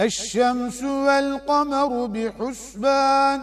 الشمس والقمر بحسبان